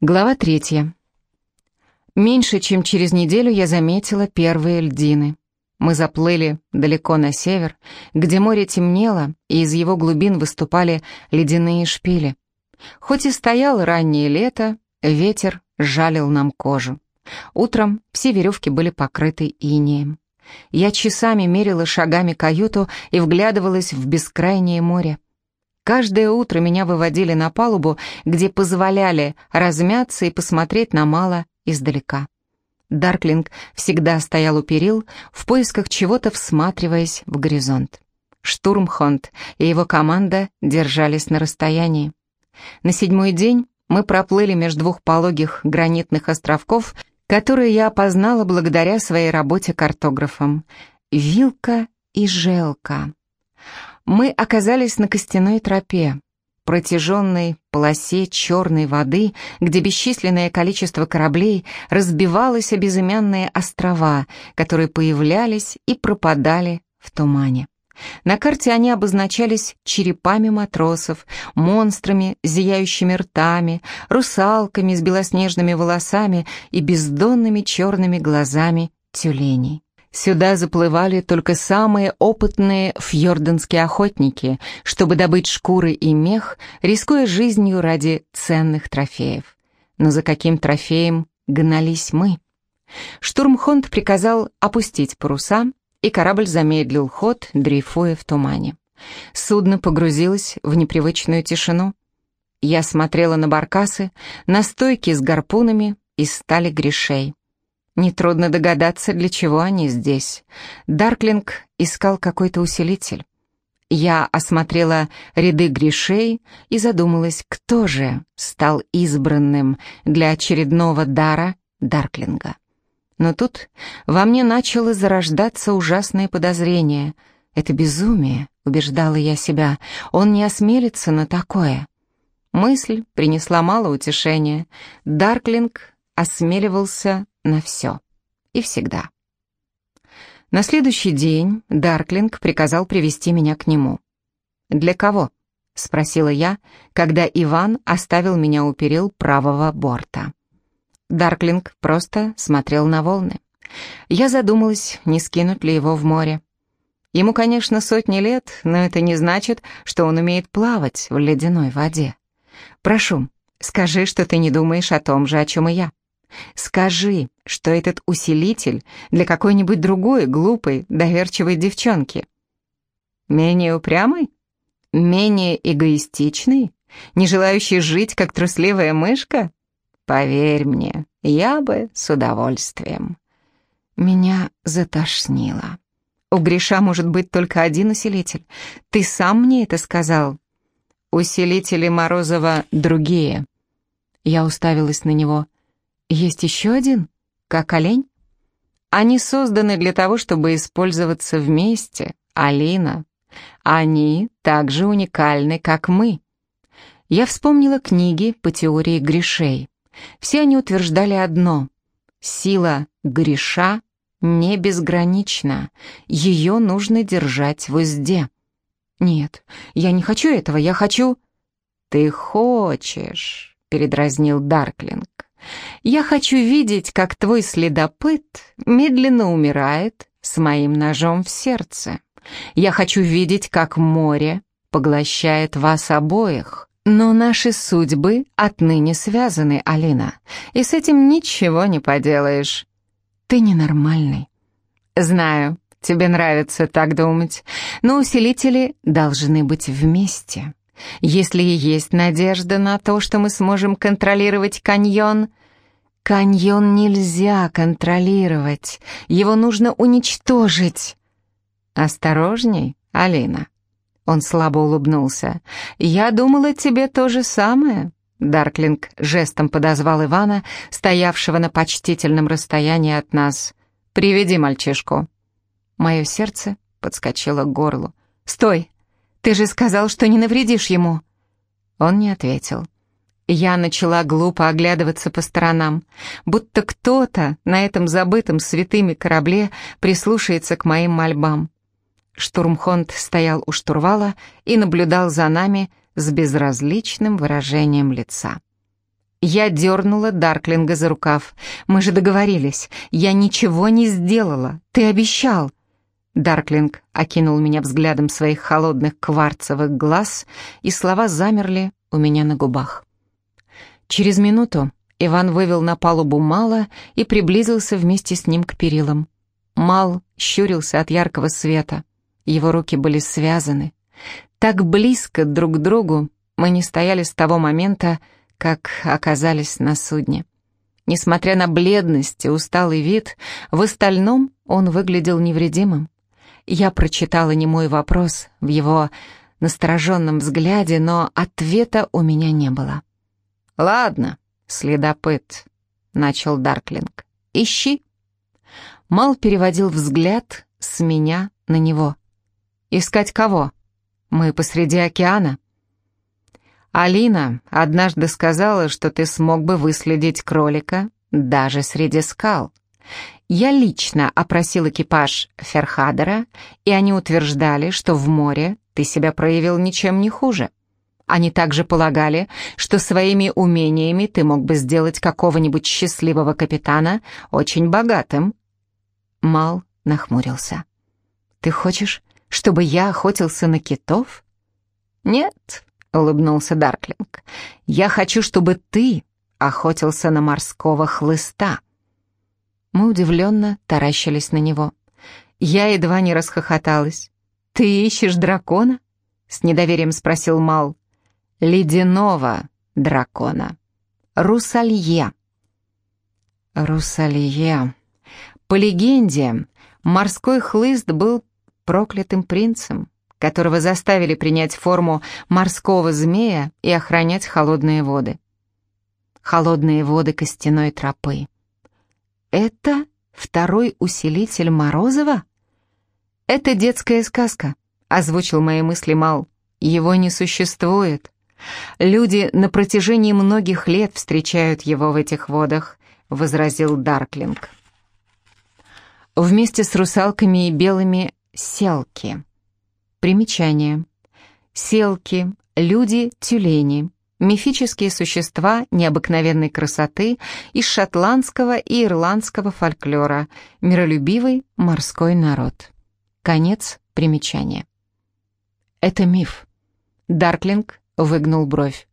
Глава третья. Меньше чем через неделю я заметила первые льдины. Мы заплыли далеко на север, где море темнело, и из его глубин выступали ледяные шпили. Хоть и стояло раннее лето, ветер жалил нам кожу. Утром все веревки были покрыты инеем. Я часами мерила шагами каюту и вглядывалась в бескрайнее море. Каждое утро меня выводили на палубу, где позволяли размяться и посмотреть на мало издалека. Дарклинг всегда стоял у перил, в поисках чего-то всматриваясь в горизонт. Штурмхонд и его команда держались на расстоянии. На седьмой день мы проплыли между двух пологих гранитных островков, которые я опознала благодаря своей работе картографом. Вилка и Желка мы оказались на костяной тропе, протяженной полосе черной воды, где бесчисленное количество кораблей разбивалось о безымянные острова, которые появлялись и пропадали в тумане. На карте они обозначались черепами матросов, монстрами с зияющими ртами, русалками с белоснежными волосами и бездонными черными глазами тюленей. Сюда заплывали только самые опытные фьорденские охотники, чтобы добыть шкуры и мех, рискуя жизнью ради ценных трофеев. Но за каким трофеем гнались мы? Штурмхонд приказал опустить паруса, и корабль замедлил ход, дрейфуя в тумане. Судно погрузилось в непривычную тишину. Я смотрела на баркасы, на стойки с гарпунами и стали грешей. Нетрудно догадаться, для чего они здесь. Дарклинг искал какой-то усилитель. Я осмотрела ряды грешей и задумалась, кто же стал избранным для очередного дара Дарклинга. Но тут во мне начало зарождаться ужасное подозрение. Это безумие, убеждала я себя, он не осмелится на такое. Мысль принесла мало утешения. Дарклинг осмеливался на все. И всегда. На следующий день Дарклинг приказал привести меня к нему. «Для кого?» — спросила я, когда Иван оставил меня у перил правого борта. Дарклинг просто смотрел на волны. Я задумалась, не скинуть ли его в море. Ему, конечно, сотни лет, но это не значит, что он умеет плавать в ледяной воде. Прошу, скажи, что ты не думаешь о том же, о чем и я. Скажи, что этот усилитель для какой-нибудь другой глупой, доверчивой девчонки. Менее упрямый? Менее эгоистичный? Не желающий жить, как трусливая мышка? Поверь мне, я бы с удовольствием. Меня затошнило. У Гриша может быть только один усилитель. Ты сам мне это сказал. Усилители Морозова другие. Я уставилась на него. Есть еще один? Как олень? Они созданы для того, чтобы использоваться вместе, Алина. Они также уникальны, как мы. Я вспомнила книги по теории грешей. Все они утверждали одно. Сила греша не безгранична. Ее нужно держать в узде. Нет, я не хочу этого, я хочу... Ты хочешь, передразнил Дарклинг. Я хочу видеть, как твой следопыт медленно умирает с моим ножом в сердце. Я хочу видеть, как море поглощает вас обоих. Но наши судьбы отныне связаны, Алина, и с этим ничего не поделаешь. Ты ненормальный. Знаю, тебе нравится так думать, но усилители должны быть вместе. Если и есть надежда на то, что мы сможем контролировать каньон, каньон нельзя контролировать, его нужно уничтожить. Осторожней, Алина. Он слабо улыбнулся. «Я думала, тебе то же самое». Дарклинг жестом подозвал Ивана, стоявшего на почтительном расстоянии от нас. «Приведи мальчишку». Мое сердце подскочило к горлу. «Стой! Ты же сказал, что не навредишь ему!» Он не ответил. Я начала глупо оглядываться по сторонам, будто кто-то на этом забытом святыми корабле прислушается к моим мольбам. Штурмхонд стоял у штурвала и наблюдал за нами с безразличным выражением лица. Я дернула Дарклинга за рукав. «Мы же договорились. Я ничего не сделала. Ты обещал». Дарклинг окинул меня взглядом своих холодных кварцевых глаз, и слова замерли у меня на губах. Через минуту Иван вывел на палубу Мала и приблизился вместе с ним к перилам. Мал щурился от яркого света. Его руки были связаны. Так близко друг к другу мы не стояли с того момента, как оказались на судне. Несмотря на бледность и усталый вид, в остальном он выглядел невредимым. Я прочитала немой вопрос в его настороженном взгляде, но ответа у меня не было. «Ладно, следопыт», — начал Дарклинг, — «ищи». Мал переводил взгляд с меня на него. «Искать кого? Мы посреди океана». «Алина однажды сказала, что ты смог бы выследить кролика даже среди скал. Я лично опросил экипаж Ферхадера, и они утверждали, что в море ты себя проявил ничем не хуже. Они также полагали, что своими умениями ты мог бы сделать какого-нибудь счастливого капитана очень богатым». Мал нахмурился. «Ты хочешь, чтобы я охотился на китов?» «Нет, улыбнулся Дарклинг. «Я хочу, чтобы ты охотился на морского хлыста». Мы удивленно таращились на него. Я едва не расхохоталась. «Ты ищешь дракона?» — с недоверием спросил Мал. «Ледяного дракона. Русалье». Русалье. По легенде, морской хлыст был проклятым принцем которого заставили принять форму морского змея и охранять холодные воды. Холодные воды костяной тропы. Это второй усилитель Морозова? Это детская сказка, озвучил мои мысли Мал. Его не существует. Люди на протяжении многих лет встречают его в этих водах, возразил Дарклинг. Вместе с русалками и белыми селки. Примечание. Селки, люди-тюлени, мифические существа необыкновенной красоты из шотландского и ирландского фольклора, миролюбивый морской народ. Конец примечания. Это миф. Дарклинг выгнул бровь.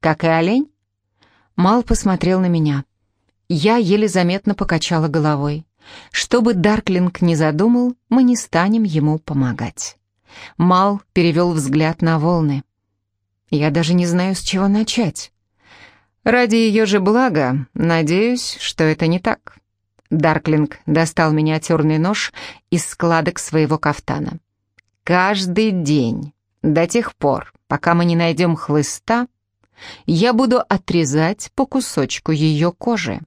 Как и олень? Мал посмотрел на меня. Я еле заметно покачала головой. Что бы Дарклинг ни задумал, мы не станем ему помогать. Мал перевел взгляд на волны. «Я даже не знаю, с чего начать. Ради ее же блага, надеюсь, что это не так». Дарклинг достал миниатюрный нож из складок своего кафтана. «Каждый день, до тех пор, пока мы не найдем хлыста, я буду отрезать по кусочку ее кожи.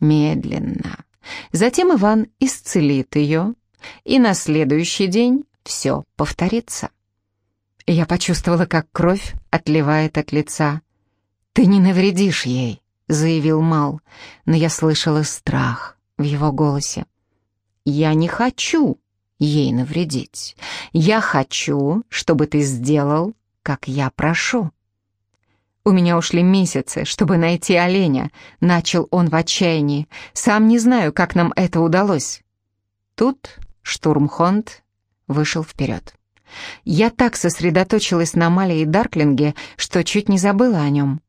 Медленно. Затем Иван исцелит ее, и на следующий день все повторится. Я почувствовала, как кровь отливает от лица. «Ты не навредишь ей», — заявил Мал, но я слышала страх в его голосе. «Я не хочу ей навредить. Я хочу, чтобы ты сделал, как я прошу». «У меня ушли месяцы, чтобы найти оленя», — начал он в отчаянии. «Сам не знаю, как нам это удалось». Тут Штурмхонд вышел вперед. Я так сосредоточилась на Мале и Дарклинге, что чуть не забыла о нем.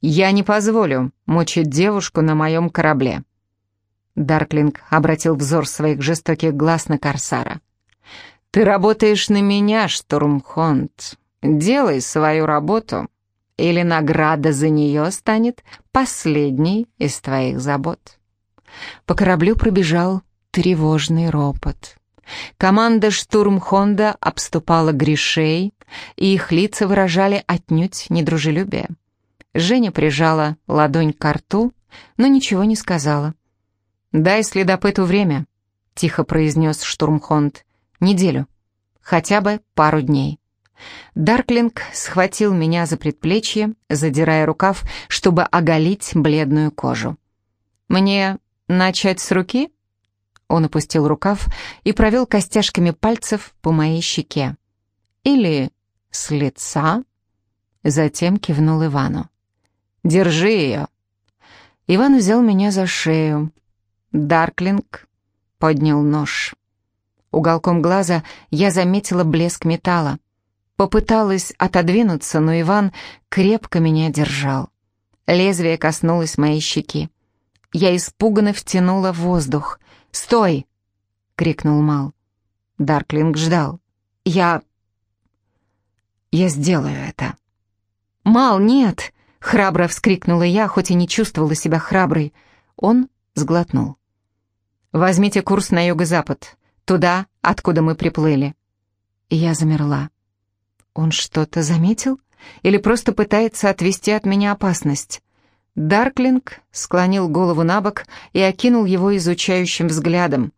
«Я не позволю мучить девушку на моем корабле». Дарклинг обратил взор своих жестоких глаз на Корсара. «Ты работаешь на меня, Штурмхонд. Делай свою работу, или награда за нее станет последней из твоих забот». По кораблю пробежал тревожный ропот. Команда «Штурм Хонда» обступала грешей, и их лица выражали отнюдь недружелюбие. Женя прижала ладонь к рту, но ничего не сказала. «Дай следопыту время», — тихо произнес Штурмхонд. «Неделю. Хотя бы пару дней». Дарклинг схватил меня за предплечье, задирая рукав, чтобы оголить бледную кожу. «Мне начать с руки?» Он опустил рукав и провел костяшками пальцев по моей щеке. «Или с лица?» Затем кивнул Ивану. Держи ее». Иван взял меня за шею. Дарклинг поднял нож. Уголком глаза я заметила блеск металла. Попыталась отодвинуться, но Иван крепко меня держал. Лезвие коснулось моей щеки. Я испуганно втянула воздух. «Стой!» — крикнул Мал. Дарклинг ждал. «Я... я сделаю это». «Мал, нет!» — храбро вскрикнула я, хоть и не чувствовала себя храброй. Он сглотнул. «Возьмите курс на юго-запад, туда, откуда мы приплыли». Я замерла. Он что-то заметил? Или просто пытается отвести от меня опасность? Дарклинг склонил голову на бок и окинул его изучающим взглядом.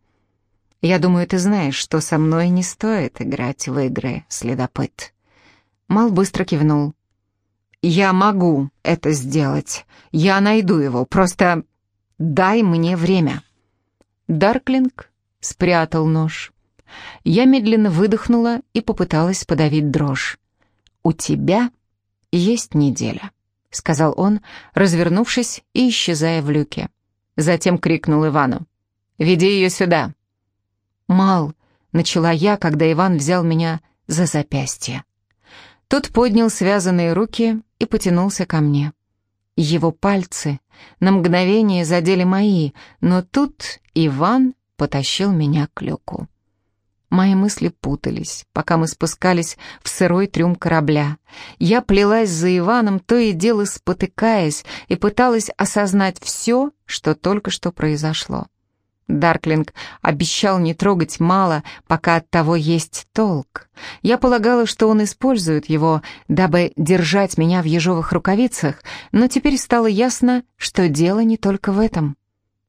«Я думаю, ты знаешь, что со мной не стоит играть в игры, следопыт». Мал быстро кивнул. «Я могу это сделать. Я найду его. Просто дай мне время». Дарклинг спрятал нож. Я медленно выдохнула и попыталась подавить дрожь. «У тебя есть неделя», — сказал он, развернувшись и исчезая в люке. Затем крикнул Ивану. «Веди ее сюда». «Мал», — начала я, когда Иван взял меня за запястье. Тот поднял связанные руки и потянулся ко мне. Его пальцы на мгновение задели мои, но тут Иван потащил меня к люку. Мои мысли путались, пока мы спускались в сырой трюм корабля. Я плелась за Иваном, то и дело спотыкаясь, и пыталась осознать все, что только что произошло. Дарклинг обещал не трогать мало, пока от того есть толк. Я полагала, что он использует его, дабы держать меня в ежовых рукавицах, но теперь стало ясно, что дело не только в этом.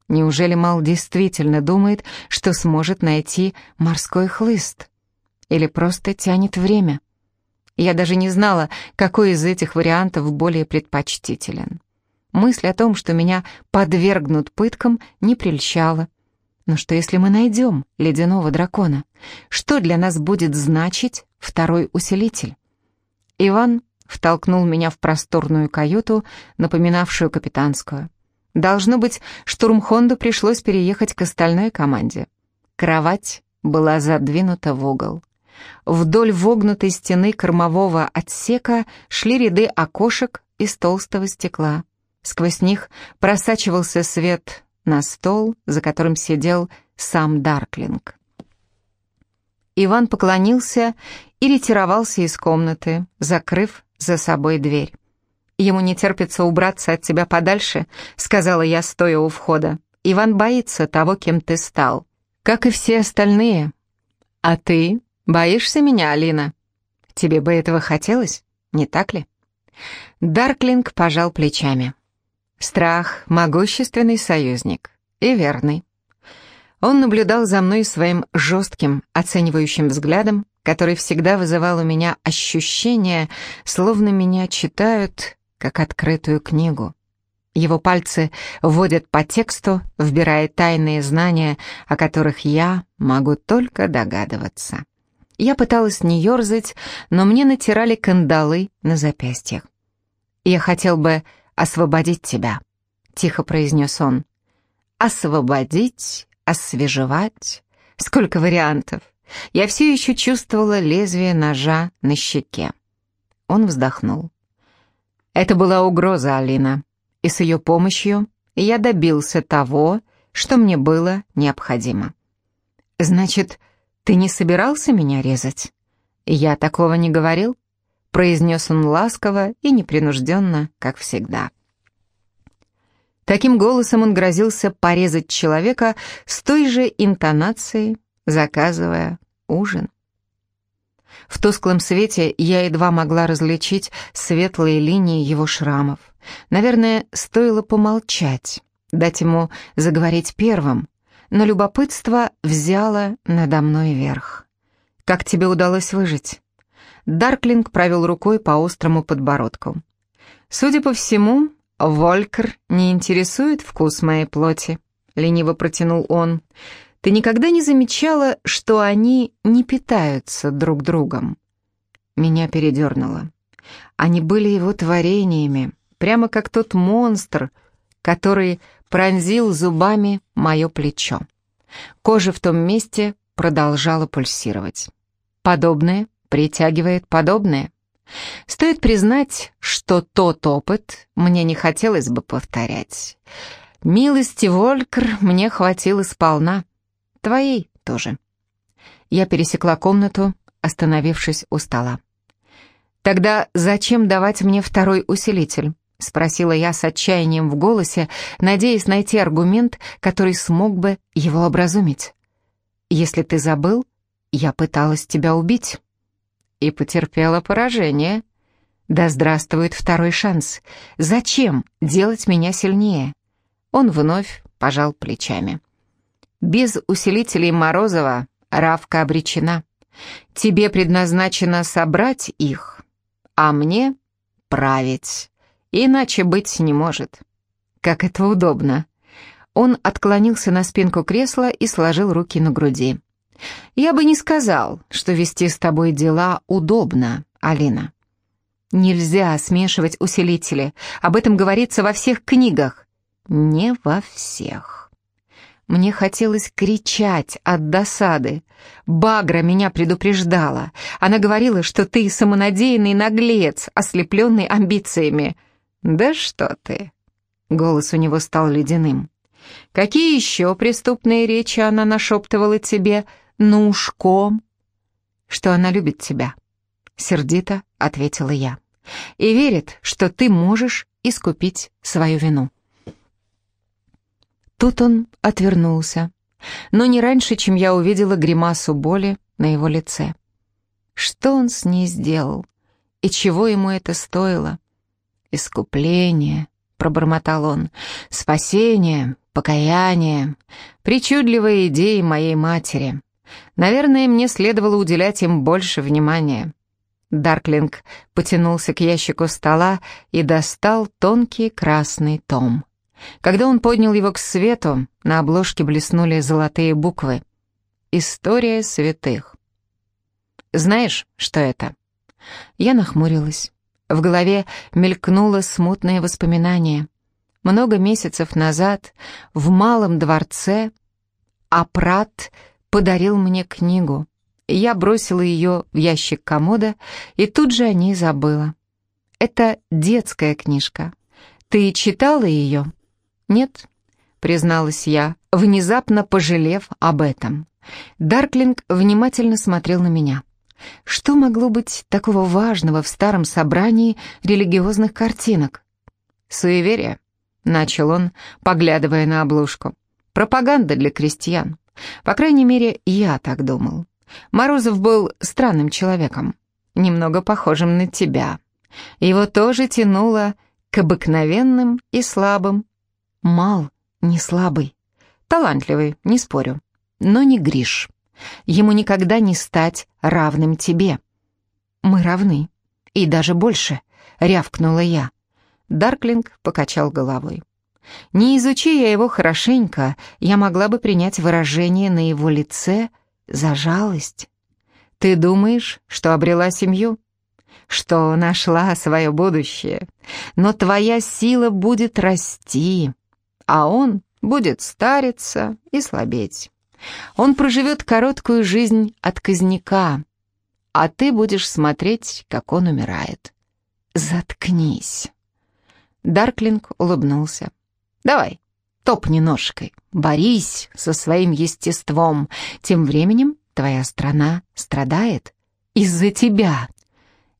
Неужели Мал действительно думает, что сможет найти морской хлыст? Или просто тянет время? Я даже не знала, какой из этих вариантов более предпочтителен. Мысль о том, что меня подвергнут пыткам, не прельщала. Но что если мы найдем ледяного дракона? Что для нас будет значить второй усилитель? Иван втолкнул меня в просторную каюту, напоминавшую капитанскую. Должно быть, штурмхонду пришлось переехать к остальной команде. Кровать была задвинута в угол. Вдоль вогнутой стены кормового отсека шли ряды окошек из толстого стекла. Сквозь них просачивался свет на стол, за которым сидел сам Дарклинг. Иван поклонился и ретировался из комнаты, закрыв за собой дверь. «Ему не терпится убраться от тебя подальше», — сказала я, стоя у входа. «Иван боится того, кем ты стал, как и все остальные. А ты боишься меня, Алина? Тебе бы этого хотелось, не так ли?» Дарклинг пожал плечами. «Страх — могущественный союзник и верный». Он наблюдал за мной своим жестким, оценивающим взглядом, который всегда вызывал у меня ощущение, словно меня читают как открытую книгу. Его пальцы вводят по тексту, вбирая тайные знания, о которых я могу только догадываться. Я пыталась не ерзать, но мне натирали кандалы на запястьях. «Я хотел бы освободить тебя», — тихо произнес он. «Освободить, освежевать. Сколько вариантов. Я все еще чувствовала лезвие ножа на щеке». Он вздохнул. Это была угроза, Алина, и с ее помощью я добился того, что мне было необходимо. «Значит, ты не собирался меня резать?» «Я такого не говорил», — произнес он ласково и непринужденно, как всегда. Таким голосом он грозился порезать человека с той же интонацией, заказывая ужин. В тусклом свете я едва могла различить светлые линии его шрамов. Наверное, стоило помолчать, дать ему заговорить первым, но любопытство взяло надо мной верх. «Как тебе удалось выжить?» Дарклинг провел рукой по острому подбородку. «Судя по всему, Волькер не интересует вкус моей плоти», — лениво протянул он. Ты никогда не замечала, что они не питаются друг другом?» Меня передернуло. Они были его творениями, прямо как тот монстр, который пронзил зубами мое плечо. Кожа в том месте продолжала пульсировать. Подобное притягивает подобное. Стоит признать, что тот опыт мне не хотелось бы повторять. Милости, Волькр, мне хватило сполна. Твоей тоже. Я пересекла комнату, остановившись у стола. «Тогда зачем давать мне второй усилитель?» — спросила я с отчаянием в голосе, надеясь найти аргумент, который смог бы его образумить. «Если ты забыл, я пыталась тебя убить» и потерпела поражение. Да здравствует второй шанс. Зачем делать меня сильнее? Он вновь пожал плечами. Без усилителей Морозова Равка обречена. Тебе предназначено собрать их, а мне править. Иначе быть не может. Как это удобно. Он отклонился на спинку кресла и сложил руки на груди. Я бы не сказал, что вести с тобой дела удобно, Алина. Нельзя смешивать усилители. Об этом говорится во всех книгах. Не во всех. Мне хотелось кричать от досады. Багра меня предупреждала. Она говорила, что ты самонадеянный наглец, ослепленный амбициями. Да что ты. Голос у него стал ледяным. Какие еще преступные речи она нашептывала тебе, ну ушком, что она любит тебя, сердито ответила я, и верит, что ты можешь искупить свою вину. Тут он отвернулся, но не раньше, чем я увидела гримасу боли на его лице. Что он с ней сделал? И чего ему это стоило? Искупление, пробормотал он, спасение, покаяние, причудливые идеи моей матери. Наверное, мне следовало уделять им больше внимания. Дарклинг потянулся к ящику стола и достал тонкий красный том. Когда он поднял его к свету, на обложке блеснули золотые буквы. «История святых». «Знаешь, что это?» Я нахмурилась. В голове мелькнуло смутное воспоминание. Много месяцев назад в Малом дворце Апрат подарил мне книгу. Я бросила ее в ящик комода и тут же о ней забыла. Это детская книжка. Ты читала ее? Нет, призналась я, внезапно пожалев об этом. Дарклинг внимательно смотрел на меня. Что могло быть такого важного в старом собрании религиозных картинок? «Суеверие», — начал он, поглядывая на обложку. «Пропаганда для крестьян. По крайней мере, я так думал. Морозов был странным человеком, немного похожим на тебя. Его тоже тянуло к обыкновенным и слабым. Мал, не слабый. Талантливый, не спорю. Но не Гриш. Ему никогда не стать равным тебе. Мы равны. И даже больше, рявкнула я. Дарклинг покачал головой. Не изучи я его хорошенько, я могла бы принять выражение на его лице за жалость. Ты думаешь, что обрела семью? Что нашла свое будущее? Но твоя сила будет расти, а он будет стариться и слабеть. Он проживет короткую жизнь отказника, а ты будешь смотреть, как он умирает. Заткнись. Дарклинг улыбнулся. Давай, топни ножкой, борись со своим естеством. Тем временем твоя страна страдает из-за тебя.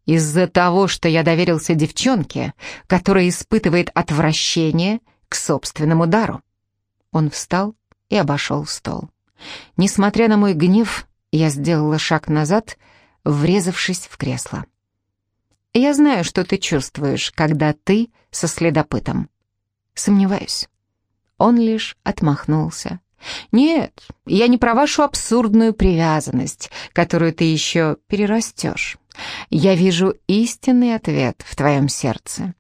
Из-за того, что я доверился девчонке, которая испытывает отвращение к собственному дару. Он встал и обошел стол. Несмотря на мой гнев, я сделала шаг назад, врезавшись в кресло. «Я знаю, что ты чувствуешь, когда ты со следопытом. Сомневаюсь. Он лишь отмахнулся. «Нет, я не про вашу абсурдную привязанность, которую ты еще перерастешь. Я вижу истинный ответ в твоем сердце.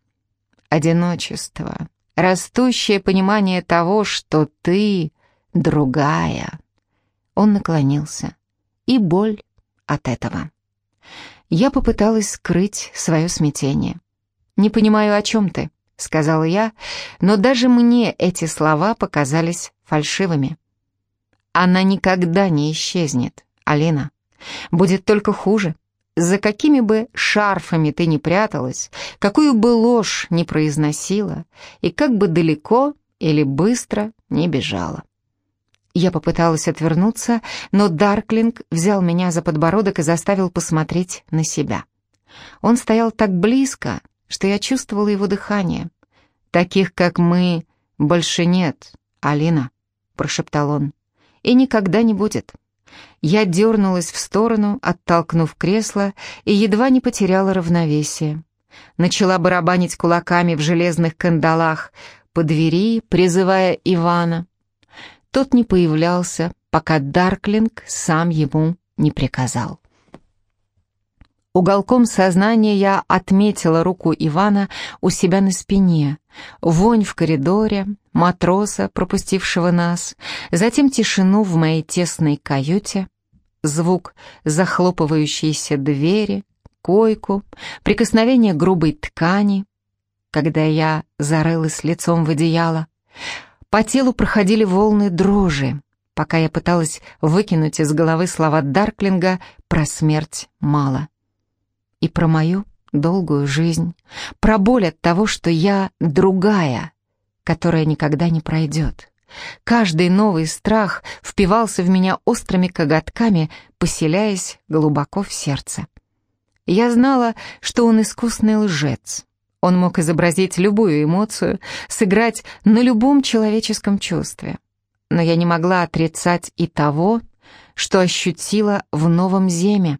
Одиночество, растущее понимание того, что ты другая». Он наклонился. И боль от этого. Я попыталась скрыть свое смятение. «Не понимаю, о чем ты?» сказала я, но даже мне эти слова показались фальшивыми. Она никогда не исчезнет, Алина. Будет только хуже. За какими бы шарфами ты ни пряталась, какую бы ложь ни произносила, и как бы далеко или быстро не бежала. Я попыталась отвернуться, но Дарклинг взял меня за подбородок и заставил посмотреть на себя. Он стоял так близко, что я чувствовала его дыхание. «Таких, как мы, больше нет, Алина», — прошептал он, — «и никогда не будет». Я дернулась в сторону, оттолкнув кресло, и едва не потеряла равновесие. Начала барабанить кулаками в железных кандалах по двери, призывая Ивана. Тот не появлялся, пока Дарклинг сам ему не приказал. Уголком сознания я отметила руку Ивана у себя на спине, вонь в коридоре, матроса, пропустившего нас, затем тишину в моей тесной каюте, звук захлопывающейся двери, койку, прикосновение грубой ткани, когда я зарылась лицом в одеяло. По телу проходили волны дрожи, пока я пыталась выкинуть из головы слова Дарклинга про смерть мало и про мою долгую жизнь, про боль от того, что я другая, которая никогда не пройдет. Каждый новый страх впивался в меня острыми коготками, поселяясь глубоко в сердце. Я знала, что он искусный лжец. Он мог изобразить любую эмоцию, сыграть на любом человеческом чувстве. Но я не могла отрицать и того, что ощутила в новом Земе,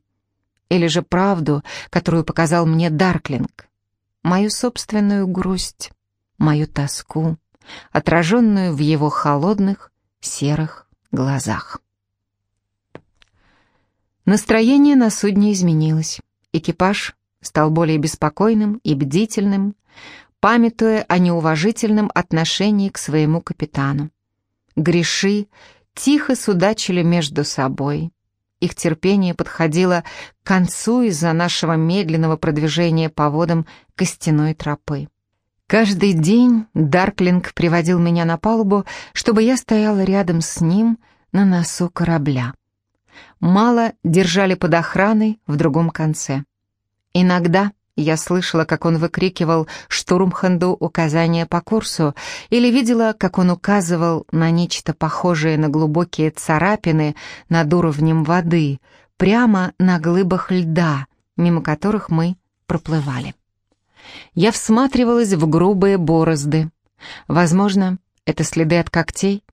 или же правду, которую показал мне Дарклинг. Мою собственную грусть, мою тоску, отраженную в его холодных, серых глазах. Настроение на судне изменилось. Экипаж стал более беспокойным и бдительным, памятуя о неуважительном отношении к своему капитану. Греши тихо судачили между собой, их терпение подходило к концу из-за нашего медленного продвижения по водам костяной тропы. Каждый день Дарклинг приводил меня на палубу, чтобы я стояла рядом с ним на носу корабля. Мало держали под охраной в другом конце. Иногда я слышала, как он выкрикивал штурмханду указания по курсу, или видела, как он указывал на нечто похожее на глубокие царапины над уровнем воды, прямо на глыбах льда, мимо которых мы проплывали. Я всматривалась в грубые борозды. Возможно, это следы от когтей,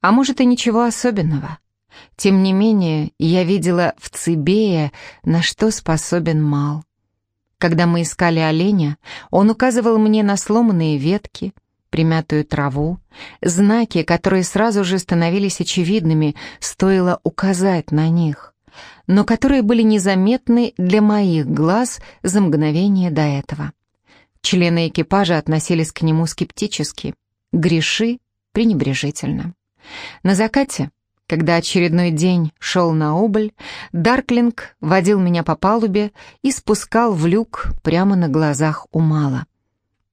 а может и ничего особенного. Тем не менее, я видела в Цибее, на что способен Мал. Когда мы искали оленя, он указывал мне на сломанные ветки, примятую траву, знаки, которые сразу же становились очевидными, стоило указать на них, но которые были незаметны для моих глаз за мгновение до этого. Члены экипажа относились к нему скептически, греши пренебрежительно. На закате когда очередной день шел на убыль, Дарклинг водил меня по палубе и спускал в люк прямо на глазах у Мала.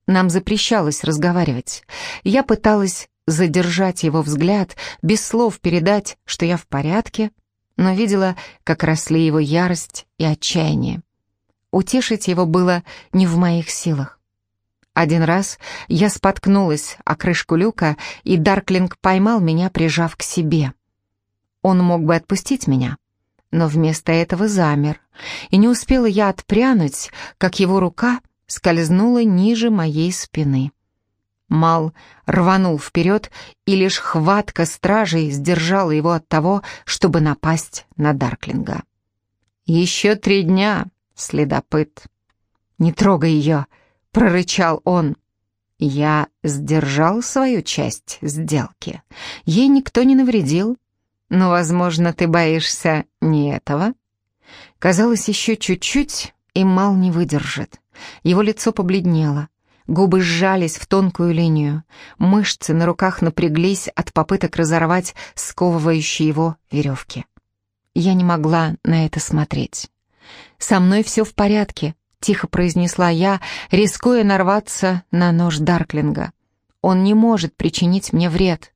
Нам запрещалось разговаривать. Я пыталась задержать его взгляд, без слов передать, что я в порядке, но видела, как росли его ярость и отчаяние. Утешить его было не в моих силах. Один раз я споткнулась о крышку люка, и Дарклинг поймал меня, прижав к себе — он мог бы отпустить меня, но вместо этого замер, и не успела я отпрянуть, как его рука скользнула ниже моей спины. Мал рванул вперед, и лишь хватка стражей сдержала его от того, чтобы напасть на Дарклинга. «Еще три дня, следопыт!» «Не трогай ее!» — прорычал он. Я сдержал свою часть сделки. Ей никто не навредил, но, возможно, ты боишься не этого? Казалось, еще чуть-чуть, и Мал не выдержит. Его лицо побледнело. Губы сжались в тонкую линию. Мышцы на руках напряглись от попыток разорвать сковывающие его веревки. Я не могла на это смотреть. «Со мной все в порядке», — тихо произнесла я, рискуя нарваться на нож Дарклинга. «Он не может причинить мне вред».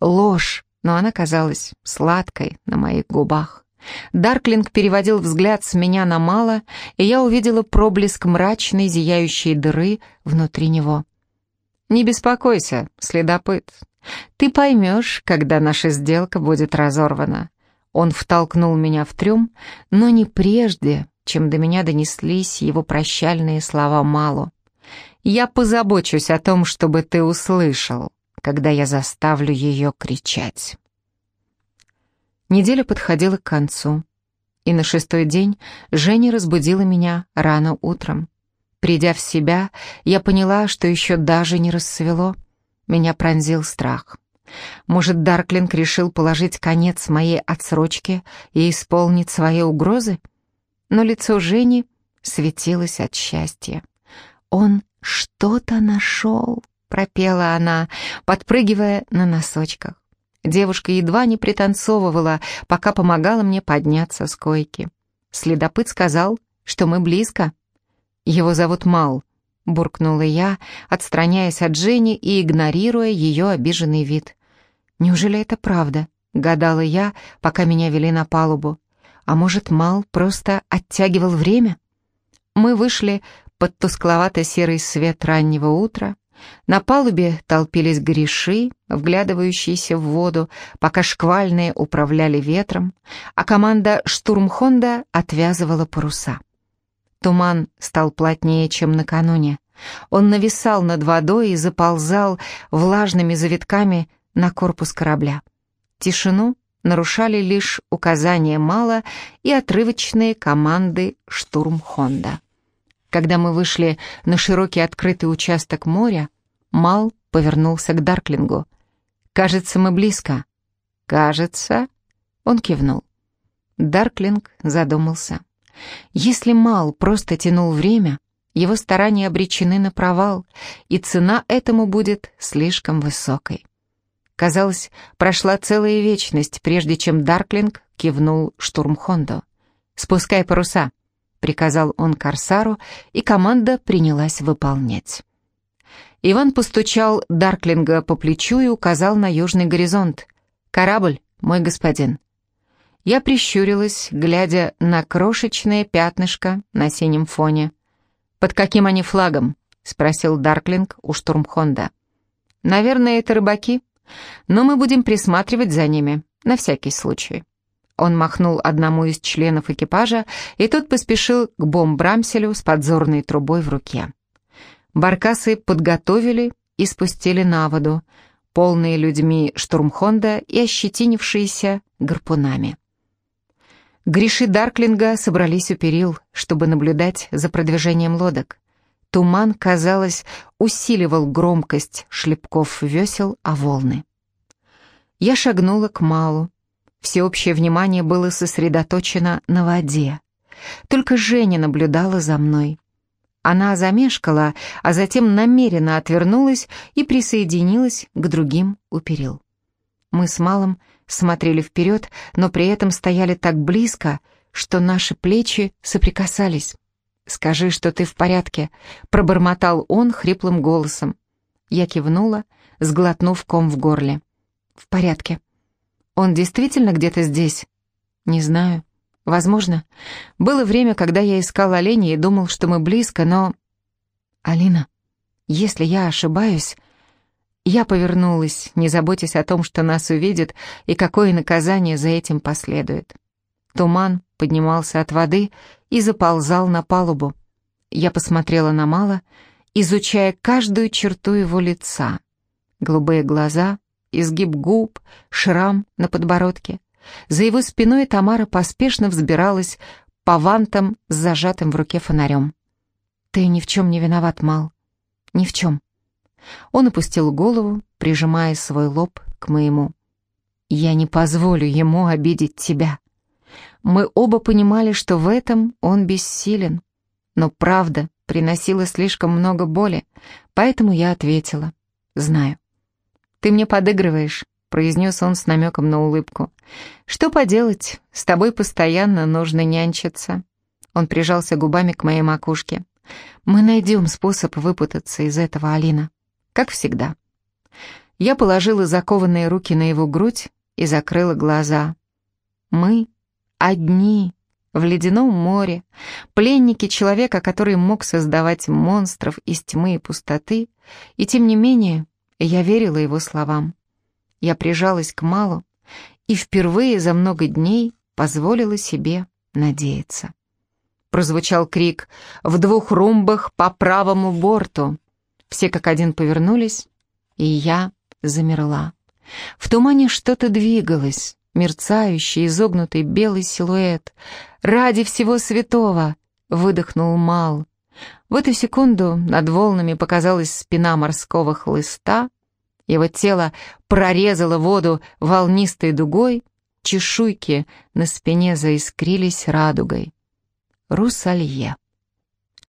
Ложь, но она казалась сладкой на моих губах. Дарклинг переводил взгляд с меня на Мала, и я увидела проблеск мрачной зияющей дыры внутри него. «Не беспокойся, следопыт. Ты поймешь, когда наша сделка будет разорвана». Он втолкнул меня в трюм, но не прежде, чем до меня донеслись его прощальные слова Малу. «Я позабочусь о том, чтобы ты услышал, когда я заставлю ее кричать». Неделя подходила к концу, и на шестой день Женя разбудила меня рано утром. Придя в себя, я поняла, что еще даже не рассвело. Меня пронзил страх. Может, Дарклинг решил положить конец моей отсрочке и исполнить свои угрозы? Но лицо Жени светилось от счастья. «Он что-то нашел», — пропела она, подпрыгивая на носочках. Девушка едва не пританцовывала, пока помогала мне подняться с койки. Следопыт сказал, что мы близко. «Его зовут Мал», — буркнула я, отстраняясь от Жени и игнорируя ее обиженный вид. «Неужели это правда?» — гадала я, пока меня вели на палубу. «А может, Мал просто оттягивал время?» Мы вышли под тускловато-серый свет раннего утра, на палубе толпились греши, вглядывающиеся в воду, пока шквальные управляли ветром, а команда «Штурмхонда» отвязывала паруса. Туман стал плотнее, чем накануне. Он нависал над водой и заползал влажными завитками на корпус корабля. Тишину нарушали лишь указания Мала и отрывочные команды «Штурмхонда». Когда мы вышли на широкий открытый участок моря, Мал повернулся к Дарклингу. «Кажется, мы близко». «Кажется?» Он кивнул. Дарклинг задумался. Если Мал просто тянул время, его старания обречены на провал, и цена этому будет слишком высокой. Казалось, прошла целая вечность, прежде чем Дарклинг кивнул штурмхонду. «Спускай паруса», — приказал он Корсару, и команда принялась выполнять. Иван постучал Дарклинга по плечу и указал на южный горизонт. «Корабль, мой господин». Я прищурилась, глядя на крошечное пятнышко на синем фоне. «Под каким они флагом?» — спросил Дарклинг у штурмхонда. «Наверное, это рыбаки, но мы будем присматривать за ними, на всякий случай». Он махнул одному из членов экипажа, и тот поспешил к бомбрамселю с подзорной трубой в руке. Баркасы подготовили и спустили на воду, полные людьми штурмхонда и ощетинившиеся гарпунами. Гриши Дарклинга собрались у перил, чтобы наблюдать за продвижением лодок. Туман, казалось, усиливал громкость шлепков весел о волны. Я шагнула к Малу, Всеобщее внимание было сосредоточено на воде. Только Женя наблюдала за мной. Она замешкала, а затем намеренно отвернулась и присоединилась к другим у перил. Мы с Малом смотрели вперед, но при этом стояли так близко, что наши плечи соприкасались. «Скажи, что ты в порядке», — пробормотал он хриплым голосом. Я кивнула, сглотнув ком в горле. «В порядке». Он действительно где-то здесь? Не знаю. Возможно. Было время, когда я искал оленя и думал, что мы близко, но... Алина, если я ошибаюсь... Я повернулась, не заботясь о том, что нас увидят и какое наказание за этим последует. Туман поднимался от воды и заползал на палубу. Я посмотрела на Мала, изучая каждую черту его лица. Голубые глаза, изгиб губ, шрам на подбородке. За его спиной Тамара поспешно взбиралась по вантам с зажатым в руке фонарем. «Ты ни в чем не виноват, Мал. Ни в чем». Он опустил голову, прижимая свой лоб к моему. «Я не позволю ему обидеть тебя». Мы оба понимали, что в этом он бессилен. Но правда приносила слишком много боли, поэтому я ответила. «Знаю». «Ты мне подыгрываешь», — произнес он с намеком на улыбку. «Что поделать, с тобой постоянно нужно нянчиться». Он прижался губами к моей макушке. «Мы найдем способ выпутаться из этого, Алина. Как всегда». Я положила закованные руки на его грудь и закрыла глаза. «Мы одни в ледяном море, пленники человека, который мог создавать монстров из тьмы и пустоты, и тем не менее я верила его словам. Я прижалась к Малу и впервые за много дней позволила себе надеяться. Прозвучал крик «В двух румбах по правому борту!» Все как один повернулись, и я замерла. В тумане что-то двигалось, мерцающий, изогнутый белый силуэт. «Ради всего святого!» — выдохнул Мал. В эту секунду над волнами показалась спина морского хлыста, его тело прорезало воду волнистой дугой, чешуйки на спине заискрились радугой. Русалье.